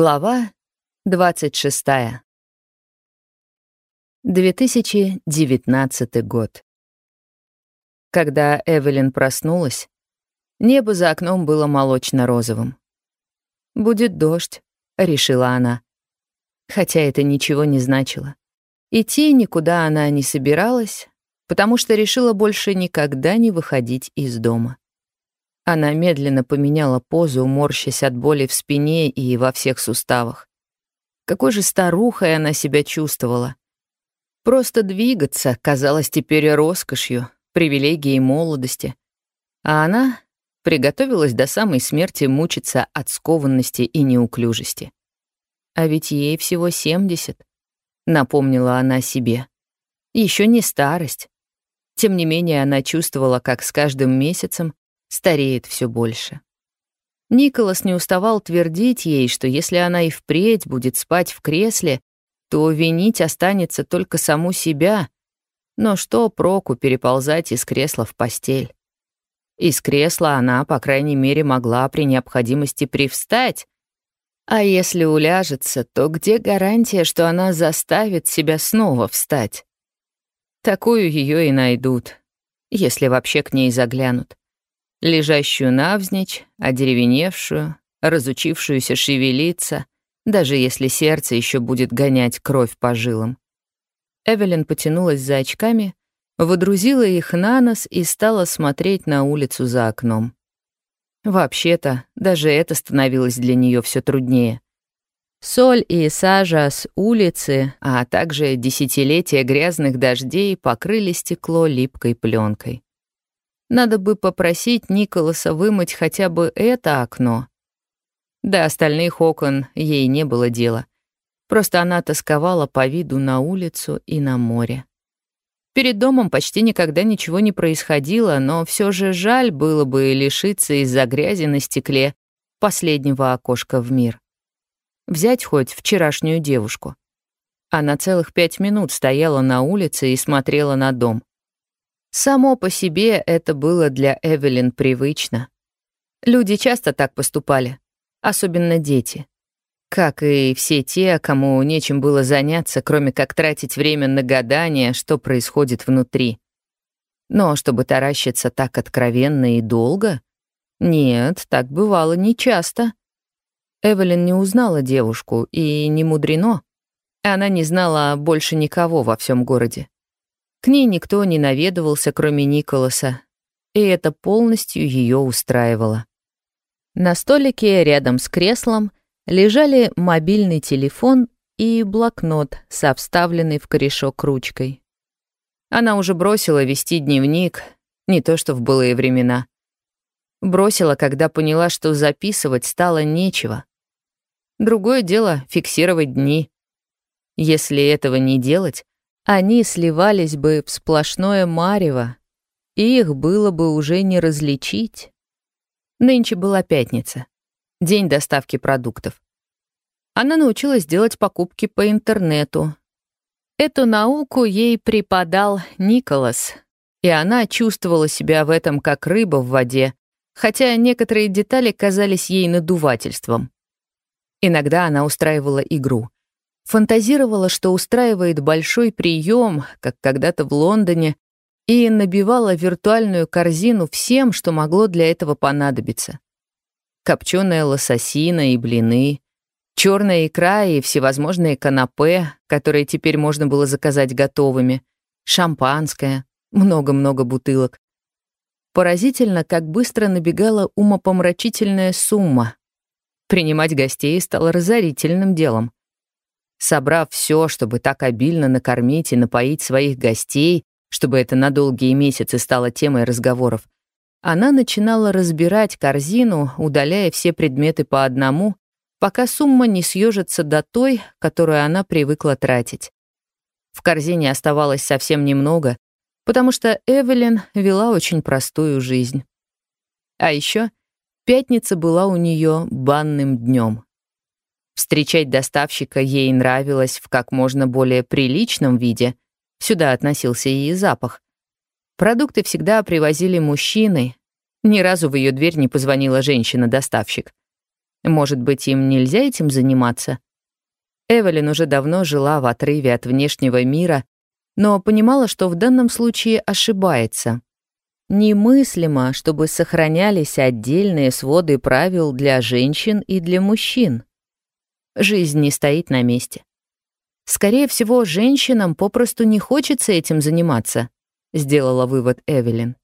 Глава 26. 2019 год. Когда Эвелин проснулась, небо за окном было молочно-розовым. «Будет дождь», — решила она. Хотя это ничего не значило. Идти никуда она не собиралась, потому что решила больше никогда не выходить из дома. Она медленно поменяла позу, морщась от боли в спине и во всех суставах. Какой же старухой она себя чувствовала. Просто двигаться казалось теперь роскошью, привилегией молодости. А она приготовилась до самой смерти мучиться от скованности и неуклюжести. А ведь ей всего 70, напомнила она себе. Еще не старость. Тем не менее, она чувствовала, как с каждым месяцем стареет все больше. Николас не уставал твердить ей, что если она и впредь будет спать в кресле, то винить останется только саму себя. Но что проку переползать из кресла в постель? Из кресла она, по крайней мере, могла при необходимости привстать. А если уляжется, то где гарантия, что она заставит себя снова встать? Такую ее и найдут, если вообще к ней заглянут лежащую навзничь, одеревеневшую, разучившуюся шевелиться, даже если сердце еще будет гонять кровь по жилам. Эвелин потянулась за очками, выдрузила их на нос и стала смотреть на улицу за окном. Вообще-то, даже это становилось для нее все труднее. Соль и сажа с улицы, а также десятилетия грязных дождей покрыли стекло липкой пленкой. Надо бы попросить Николаса вымыть хотя бы это окно. До остальных окон ей не было дела. Просто она тосковала по виду на улицу и на море. Перед домом почти никогда ничего не происходило, но все же жаль было бы лишиться из-за грязи на стекле последнего окошка в мир. Взять хоть вчерашнюю девушку. Она целых пять минут стояла на улице и смотрела на дом. Само по себе это было для Эвелин привычно. Люди часто так поступали, особенно дети. Как и все те, кому нечем было заняться, кроме как тратить время на гадание, что происходит внутри. Но чтобы таращиться так откровенно и долго? Нет, так бывало нечасто. Эвелин не узнала девушку, и не мудрено. Она не знала больше никого во всем городе. К ней никто не наведывался, кроме Николаса, и это полностью ее устраивало. На столике рядом с креслом лежали мобильный телефон и блокнот со вставленной в корешок ручкой. Она уже бросила вести дневник, не то что в былые времена. Бросила, когда поняла, что записывать стало нечего. Другое дело — фиксировать дни. Если этого не делать, они сливались бы в сплошное марево, и их было бы уже не различить. Нынче была пятница, день доставки продуктов. Она научилась делать покупки по интернету. Эту науку ей преподал Николас, и она чувствовала себя в этом как рыба в воде, хотя некоторые детали казались ей надувательством. Иногда она устраивала игру — Фантазировала, что устраивает большой прием, как когда-то в Лондоне, и набивала виртуальную корзину всем, что могло для этого понадобиться. Копченая лососина и блины, черная икра и всевозможные канапе, которые теперь можно было заказать готовыми, шампанское, много-много бутылок. Поразительно, как быстро набегала умопомрачительная сумма. Принимать гостей стало разорительным делом. Собрав все, чтобы так обильно накормить и напоить своих гостей, чтобы это на долгие месяцы стало темой разговоров, она начинала разбирать корзину, удаляя все предметы по одному, пока сумма не съежится до той, которую она привыкла тратить. В корзине оставалось совсем немного, потому что Эвелин вела очень простую жизнь. А еще пятница была у нее банным днем. Встречать доставщика ей нравилось в как можно более приличном виде. Сюда относился и запах. Продукты всегда привозили мужчины. Ни разу в ее дверь не позвонила женщина-доставщик. Может быть, им нельзя этим заниматься? Эвелин уже давно жила в отрыве от внешнего мира, но понимала, что в данном случае ошибается. Немыслимо, чтобы сохранялись отдельные своды правил для женщин и для мужчин. Жизнь не стоит на месте. Скорее всего, женщинам попросту не хочется этим заниматься, сделала вывод Эвелин.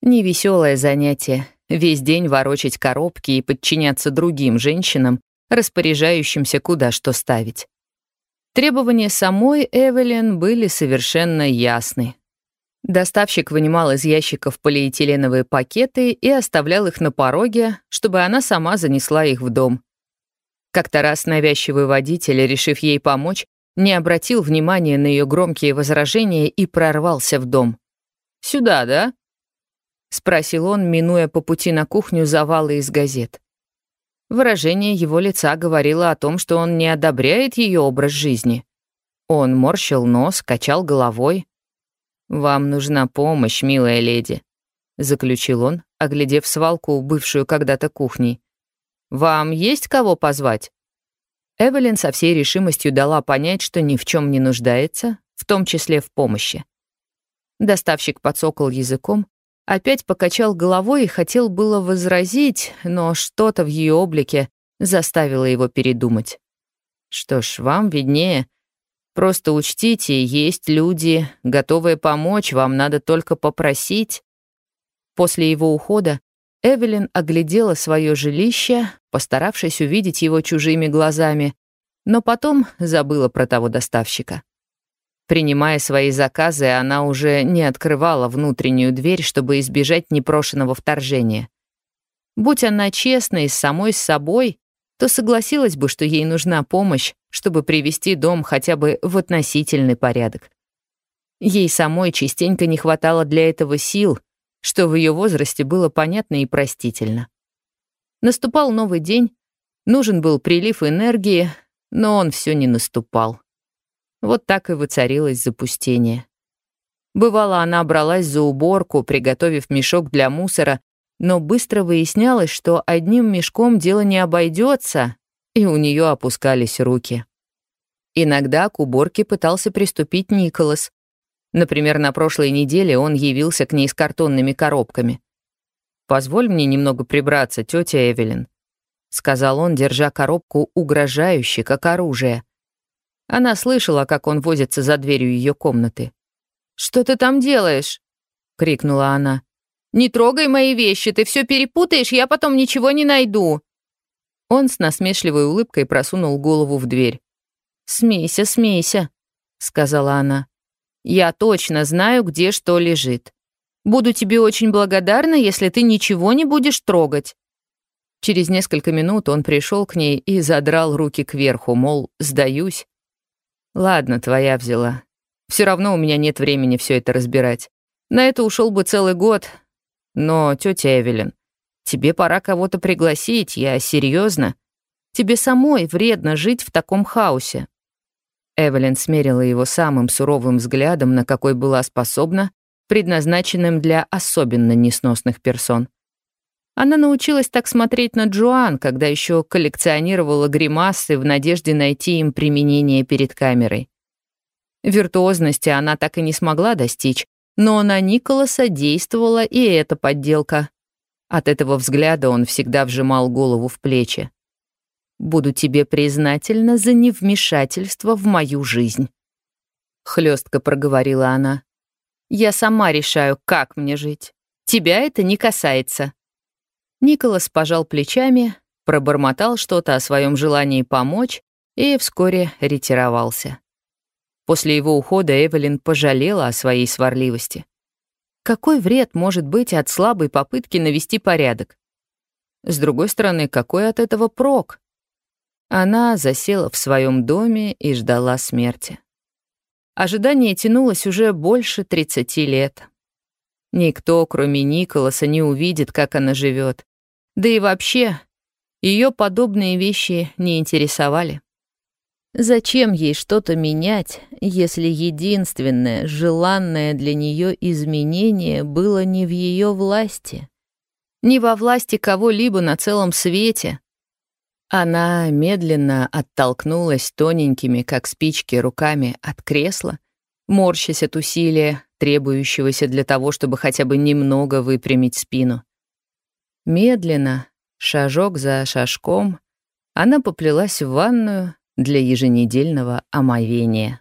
Невеселое занятие — весь день ворочать коробки и подчиняться другим женщинам, распоряжающимся куда что ставить. Требования самой Эвелин были совершенно ясны. Доставщик вынимал из ящиков полиэтиленовые пакеты и оставлял их на пороге, чтобы она сама занесла их в дом. Как-то раз навязчивый водитель, решив ей помочь, не обратил внимания на ее громкие возражения и прорвался в дом. «Сюда, да?» — спросил он, минуя по пути на кухню завалы из газет. Выражение его лица говорило о том, что он не одобряет ее образ жизни. Он морщил нос, качал головой, «Вам нужна помощь, милая леди», — заключил он, оглядев свалку, бывшую когда-то кухней. «Вам есть кого позвать?» Эвелин со всей решимостью дала понять, что ни в чем не нуждается, в том числе в помощи. Доставщик подсокол языком, опять покачал головой и хотел было возразить, но что-то в ее облике заставило его передумать. «Что ж, вам виднее», Просто учтите, есть люди, готовые помочь, вам надо только попросить. После его ухода Эвелин оглядела свое жилище, постаравшись увидеть его чужими глазами, но потом забыла про того доставщика. Принимая свои заказы, она уже не открывала внутреннюю дверь, чтобы избежать непрошенного вторжения. Будь она честной с самой собой, то согласилась бы, что ей нужна помощь, чтобы привести дом хотя бы в относительный порядок. Ей самой частенько не хватало для этого сил, что в ее возрасте было понятно и простительно. Наступал новый день, нужен был прилив энергии, но он все не наступал. Вот так и воцарилось запустение. Бывало, она бралась за уборку, приготовив мешок для мусора, но быстро выяснялось, что одним мешком дело не обойдется, и у нее опускались руки. Иногда к уборке пытался приступить Николас. Например, на прошлой неделе он явился к ней с картонными коробками. «Позволь мне немного прибраться, тетя Эвелин», — сказал он, держа коробку угрожающе, как оружие. Она слышала, как он возится за дверью ее комнаты. «Что ты там делаешь?» — крикнула она. «Не трогай мои вещи, ты все перепутаешь, я потом ничего не найду». Он с насмешливой улыбкой просунул голову в дверь. «Смейся, смейся», — сказала она. «Я точно знаю, где что лежит. Буду тебе очень благодарна, если ты ничего не будешь трогать». Через несколько минут он пришел к ней и задрал руки кверху, мол, сдаюсь. «Ладно, твоя взяла. Все равно у меня нет времени все это разбирать. На это ушел бы целый год, но, тетя Эвелин, тебе пора кого-то пригласить, я серьезно. Тебе самой вредно жить в таком хаосе. Эвелин смерила его самым суровым взглядом, на какой была способна, предназначенным для особенно несносных персон. Она научилась так смотреть на Джоан, когда еще коллекционировала гримасы в надежде найти им применение перед камерой. Виртуозности она так и не смогла достичь, но на Николаса действовала и эта подделка. От этого взгляда он всегда вжимал голову в плечи. «Буду тебе признательна за невмешательство в мою жизнь», — хлестко проговорила она. «Я сама решаю, как мне жить. Тебя это не касается». Николас пожал плечами, пробормотал что-то о своем желании помочь и вскоре ретировался. После его ухода Эвелин пожалела о своей сварливости. Какой вред может быть от слабой попытки навести порядок? С другой стороны, какой от этого прок? Она засела в своем доме и ждала смерти. Ожидание тянулось уже больше 30 лет. Никто, кроме Николаса, не увидит, как она живет. Да и вообще, ее подобные вещи не интересовали. Зачем ей что-то менять, если единственное, желанное для нее изменение было не в ее власти? Не во власти кого-либо на целом свете. Она медленно оттолкнулась тоненькими, как спички, руками от кресла, морщась от усилия, требующегося для того, чтобы хотя бы немного выпрямить спину. Медленно, шажок за шажком, она поплелась в ванную для еженедельного омовения.